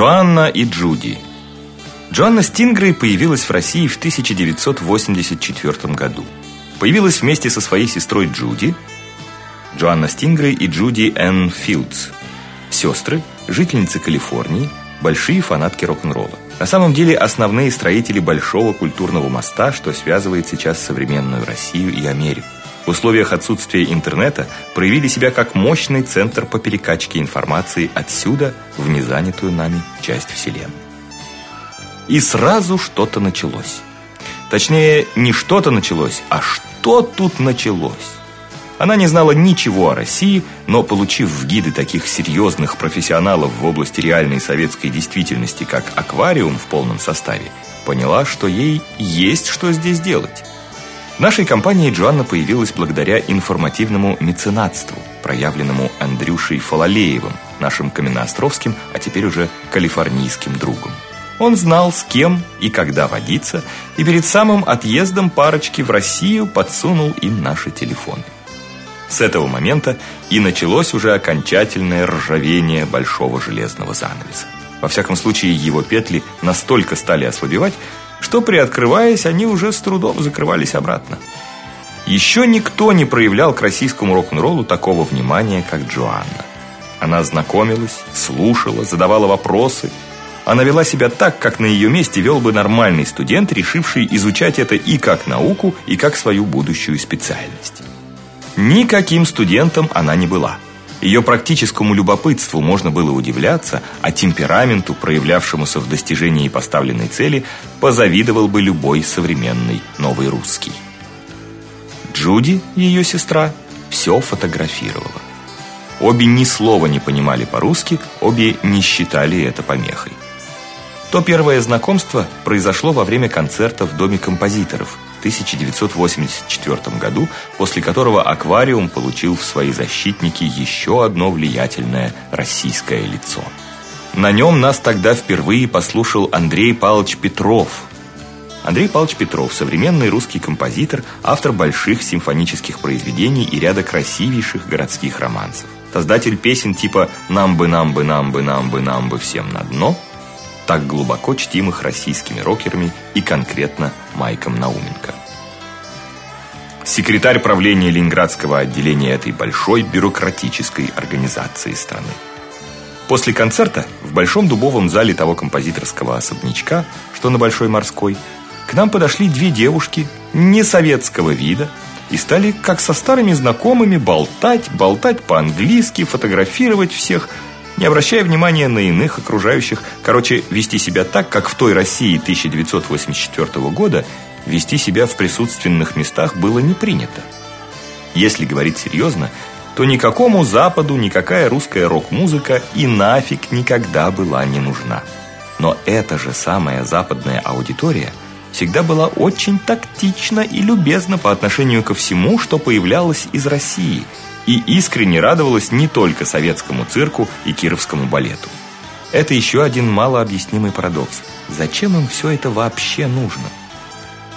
Джоанна и Джуди. Джоанна Стингрей появилась в России в 1984 году. Появилась вместе со своей сестрой Джуди, Джоанна Стингрей и Джуди Энн Филдс. Сестры, жительницы Калифорнии, большие фанатки рок-н-ролла. На самом деле основные строители большого культурного моста, что связывает сейчас современную Россию и Америку. В условиях отсутствия интернета проявили себя как мощный центр по перекачке информации отсюда в незанятую нами часть вселенной. И сразу что-то началось. Точнее, не что-то началось, а что тут началось. Она не знала ничего о России, но получив в гиды таких серьезных профессионалов в области реальной советской действительности, как Аквариум в полном составе, поняла, что ей есть что здесь делать. Нашей компании Джоанна появилась благодаря информативному меценатству, проявленному Андрюшей Фалалеевым, нашим каменноостровским, а теперь уже калифорнийским другом. Он знал, с кем и когда водиться, и перед самым отъездом парочки в Россию подсунул им наши телефоны. С этого момента и началось уже окончательное ржавение большого железного занавеса. Во всяком случае, его петли настолько стали ослабевать, что приоткрываясь, они уже с трудом закрывались обратно. Еще никто не проявлял к российскому рок-н-роллу такого внимания, как Джоанна. Она знакомилась, слушала, задавала вопросы. Она вела себя так, как на ее месте вел бы нормальный студент, решивший изучать это и как науку, и как свою будущую специальность. Никаким студентом она не была. Ее практическому любопытству можно было удивляться, а темпераменту, проявлявшемуся в достижении поставленной цели, позавидовал бы любой современный новый русский. Джуди, ее сестра, все фотографировала. Обе ни слова не понимали по-русски, обе не считали это помехой. То первое знакомство произошло во время концерта в Доме композиторов – 1984 году, после которого аквариум получил в свои защитники еще одно влиятельное российское лицо. На нем нас тогда впервые послушал Андрей Павлович Петров. Андрей Павлович Петров современный русский композитор, автор больших симфонических произведений и ряда красивейших городских романсов. Создатель песен типа «Нам бы, нам бы, нам бы, нам бы, нам бы всем на дно», так глубоко чтимых российскими рокерами и конкретно Майком Науменко. Секретарь правления Ленинградского отделения этой большой бюрократической организации страны. После концерта в большом дубовом зале того композиторского особнячка, что на Большой Морской, к нам подошли две девушки не советского вида и стали как со старыми знакомыми болтать, болтать по-английски, фотографировать всех – не обращая внимания на иных окружающих, короче, вести себя так, как в той России 1984 года вести себя в присутственных местах было не принято. Если говорить серьезно, то никакому Западу никакая русская рок-музыка и нафиг никогда была не нужна. Но эта же самая западная аудитория всегда была очень тактична и любезна по отношению ко всему, что появлялось из России – и искренне радовалась не только советскому цирку и кировскому балету. Это еще один малообъяснимый парадокс. Зачем им все это вообще нужно?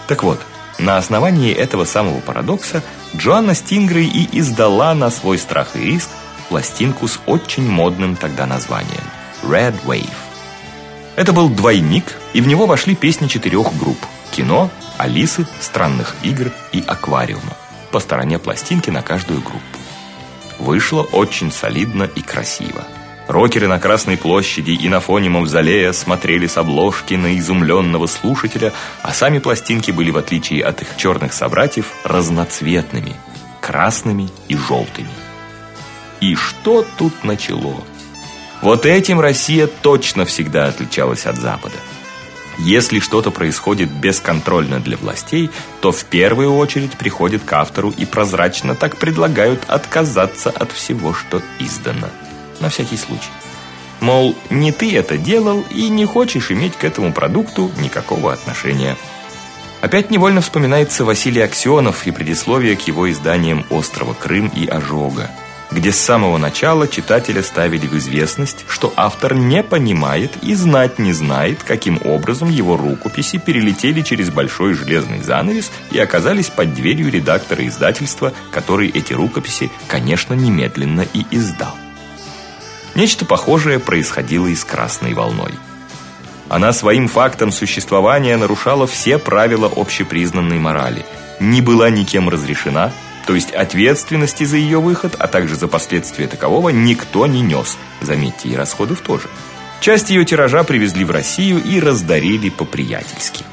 Так вот, на основании этого самого парадокса Джоанна Стингрей и издала на свой страх и риск пластинку с очень модным тогда названием Red Wave. Это был двойник, и в него вошли песни четырех групп: кино, Алисы, странных игр и аквариума. По стороне пластинки на каждую группу. Вышло очень солидно и красиво. Рокеры на Красной площади и на фоне мавзолея смотрели с обложки на изумленного слушателя, а сами пластинки были, в отличие от их черных собратьев, разноцветными, красными и желтыми. И что тут началось? Вот этим Россия точно всегда отличалась от Запада. Если что-то происходит бесконтрольно для властей, то в первую очередь приходит к автору и прозрачно так предлагают отказаться от всего, что издано. На всякий случай. Мол, не ты это делал и не хочешь иметь к этому продукту никакого отношения. Опять невольно вспоминается Василий Аксенов и предисловие к его изданиям «Острова Крым» и «Ожога» где с самого начала читателя ставили в известность, что автор не понимает и знать не знает, каким образом его рукописи перелетели через большой железный занавес и оказались под дверью редактора издательства, который эти рукописи, конечно, немедленно и издал. Нечто похожее происходило и с красной волной. Она своим фактом существования нарушала все правила общепризнанной морали, не была никем разрешена, то есть ответственности за ее выход, а также за последствия такового никто не нес. Заметьте, и расходов тоже. Часть ее тиража привезли в Россию и раздарили по-приятельски.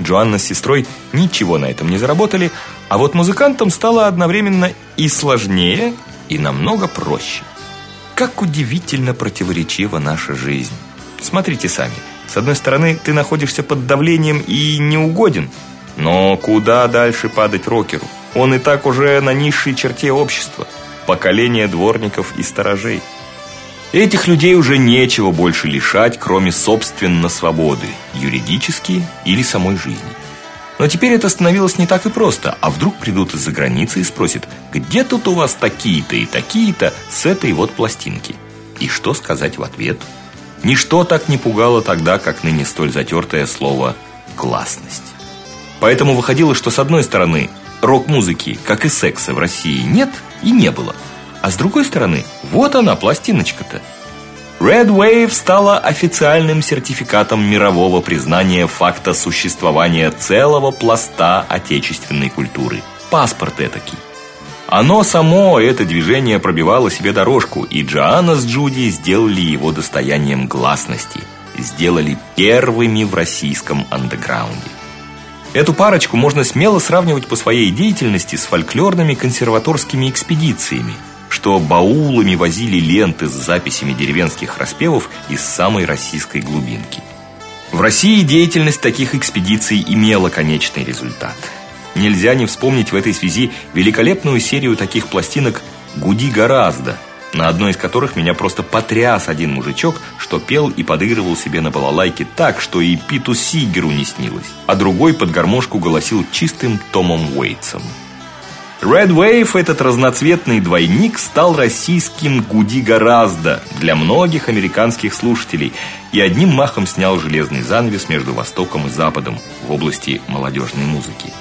Джоанна с сестрой ничего на этом не заработали, а вот музыкантам стало одновременно и сложнее, и намного проще. Как удивительно противоречива наша жизнь. Смотрите сами. С одной стороны, ты находишься под давлением и не угоден, но куда дальше падать рокеру? Он и так уже на низшей черте общества. Поколение дворников и сторожей. Этих людей уже нечего больше лишать, кроме собственно свободы, юридически или самой жизни. Но теперь это становилось не так и просто. А вдруг придут из-за границы и спросят: "Где тут у вас такие-то и такие-то с этой вот пластинки?" И что сказать в ответ? Ничто так не пугало тогда, как ныне столь затертое слово гласность. Поэтому выходило, что с одной стороны, рок-музыки, как и секса в России, нет и не было. А с другой стороны, вот она, пластиночка-то. Red Wave стала официальным сертификатом мирового признания факта существования целого пласта отечественной культуры. Паспорт этакий. Оно само, это движение пробивало себе дорожку, и Джоанна с Джуди сделали его достоянием гласности, сделали первыми в российском андеграунде. Эту парочку можно смело сравнивать по своей деятельности с фольклорными консерваторскими экспедициями – что баулами возили ленты с записями деревенских распевов из самой российской глубинки. В России деятельность таких экспедиций имела конечный результат. Нельзя не вспомнить в этой связи великолепную серию таких пластинок Гуди гораздо, на одной из которых меня просто потряс один мужичок, что пел и подыгрывал себе на балалайке так, что и Питу Сигеру не снилось, а другой под гармошку голосил чистым Томом Уэйтсом. Red Wave, этот разноцветный двойник, стал российским гуди гораздо для многих американских слушателей и одним махом снял железный занавес между Востоком и Западом в области молодежной музыки.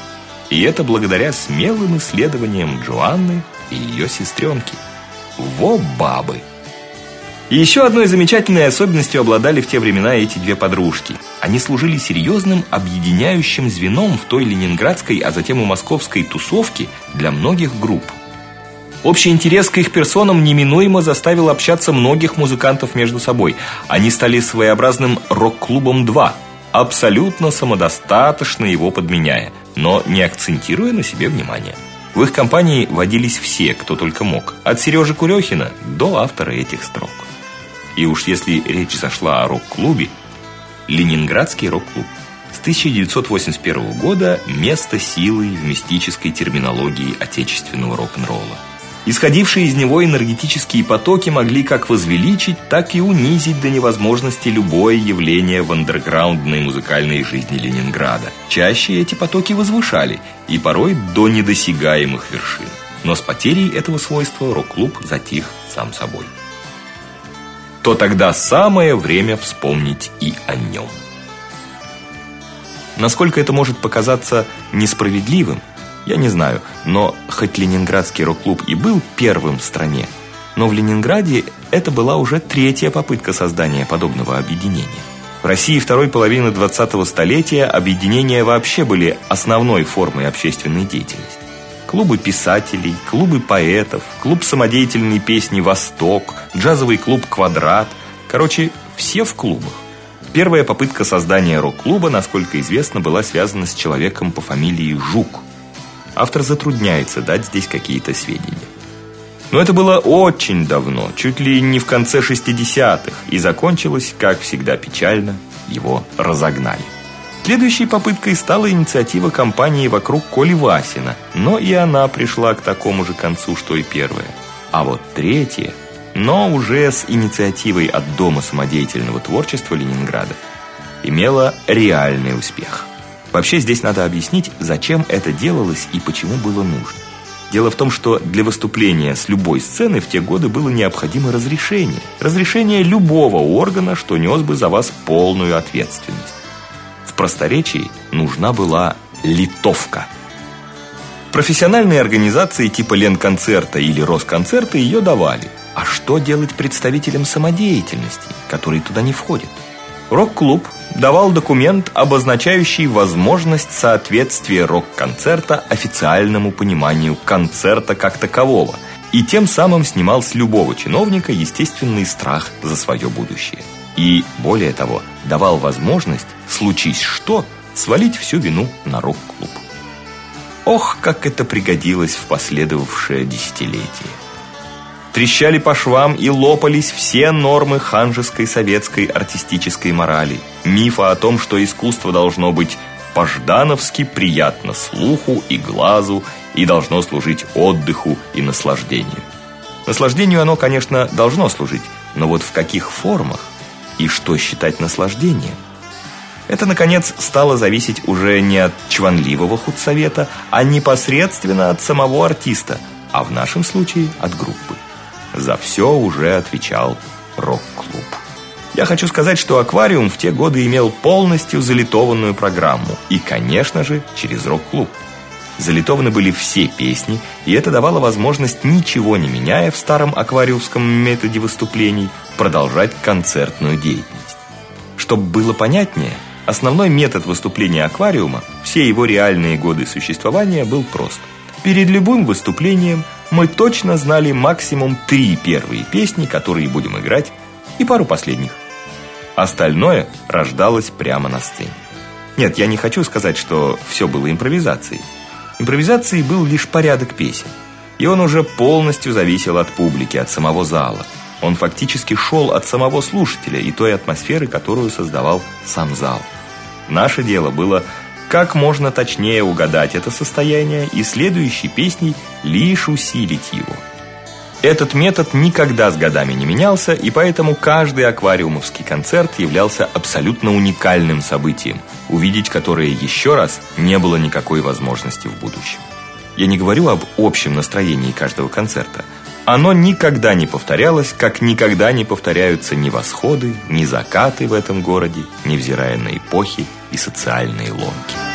И это благодаря смелым исследованиям Джоанны и ее сестренки. Во бабы! Еще одной замечательной особенностью обладали в те времена эти две подружки. Они служили серьезным объединяющим звеном в той ленинградской, а затем и московской тусовке для многих групп. Общий интерес к их персонам неминуемо заставил общаться многих музыкантов между собой. Они стали своеобразным рок-клубом 2, абсолютно самодостаточно его подменяя, но не акцентируя на себе внимание. В их компании водились все, кто только мог, от Сережи Курехина до автора этих строк. И уж если речь зашла о рок-клубе, Ленинградский рок-клуб с 1981 года место силы в мистической терминологии отечественного рок-н-ролла. Исходившие из него энергетические потоки могли как возвеличить, так и унизить до невозможности любое явление в андерграундной музыкальной жизни Ленинграда. Чаще эти потоки возвышали, и порой до недосягаемых вершин. Но с потерей этого свойства рок-клуб затих сам собой то тогда самое время вспомнить и о нем. Насколько это может показаться несправедливым, я не знаю, но хоть Ленинградский рок-клуб и был первым в стране, но в Ленинграде это была уже третья попытка создания подобного объединения. В России второй половины 20-го столетия объединения вообще были основной формой общественной деятельности клубы писателей, клубы поэтов, клуб самодеятельной песни Восток, джазовый клуб Квадрат. Короче, все в клубах. Первая попытка создания рок-клуба, насколько известно, была связана с человеком по фамилии Жук. Автор затрудняется дать здесь какие-то сведения. Но это было очень давно, чуть ли не в конце 60-х, и закончилось, как всегда печально, его разогнали. Следующей попыткой стала инициатива компании вокруг Коли Васина, но и она пришла к такому же концу, что и первая. А вот третья, но уже с инициативой от Дома самодеятельного творчества Ленинграда, имела реальный успех. Вообще здесь надо объяснить, зачем это делалось и почему было нужно. Дело в том, что для выступления с любой сцены в те годы было необходимо разрешение. Разрешение любого органа, что нес бы за вас полную ответственность просторечии нужна была литовка. Профессиональные организации типа Ленконцерта или Росконцерта ее давали. А что делать представителям самодеятельности, которые туда не входят? Рок-клуб давал документ, обозначающий возможность соответствия рок-концерта официальному пониманию концерта как такового, и тем самым снимал с любого чиновника естественный страх за свое будущее. И более того, давал возможность, случись что, свалить всю вину на рок-клуб. Ох, как это пригодилось в последовавшее десятилетие. Трещали по швам и лопались все нормы ханжеской советской артистической морали. Мифа о том, что искусство должно быть по-ждановски приятно слуху и глазу и должно служить отдыху и наслаждению. Наслаждению оно, конечно, должно служить, но вот в каких формах и что считать наслаждением? Это, наконец, стало зависеть уже не от чванливого худсовета, а непосредственно от самого артиста, а в нашем случае от группы. За все уже отвечал рок-клуб. Я хочу сказать, что аквариум в те годы имел полностью залитованную программу, и, конечно же, через рок-клуб. Залитованы были все песни, и это давало возможность, ничего не меняя в старом аквариумском методе выступлений, продолжать концертную деятельность. Чтобы было понятнее, основной метод выступления аквариума, все его реальные годы существования был прост. Перед любым выступлением мы точно знали максимум три первые песни, которые будем играть, и пару последних. Остальное рождалось прямо на сцене. Нет, я не хочу сказать, что все было импровизацией. Импровизацией был лишь порядок песен. И он уже полностью зависел от публики, от самого зала. Он фактически шел от самого слушателя и той атмосферы, которую создавал сам зал. Наше дело было как можно точнее угадать это состояние и следующей песней лишь усилить его. Этот метод никогда с годами не менялся, и поэтому каждый аквариумовский концерт являлся абсолютно уникальным событием, увидеть которое еще раз не было никакой возможности в будущем. Я не говорю об общем настроении каждого концерта. Оно никогда не повторялось, как никогда не повторяются ни восходы, ни закаты в этом городе, невзирая на эпохи и социальные ломки.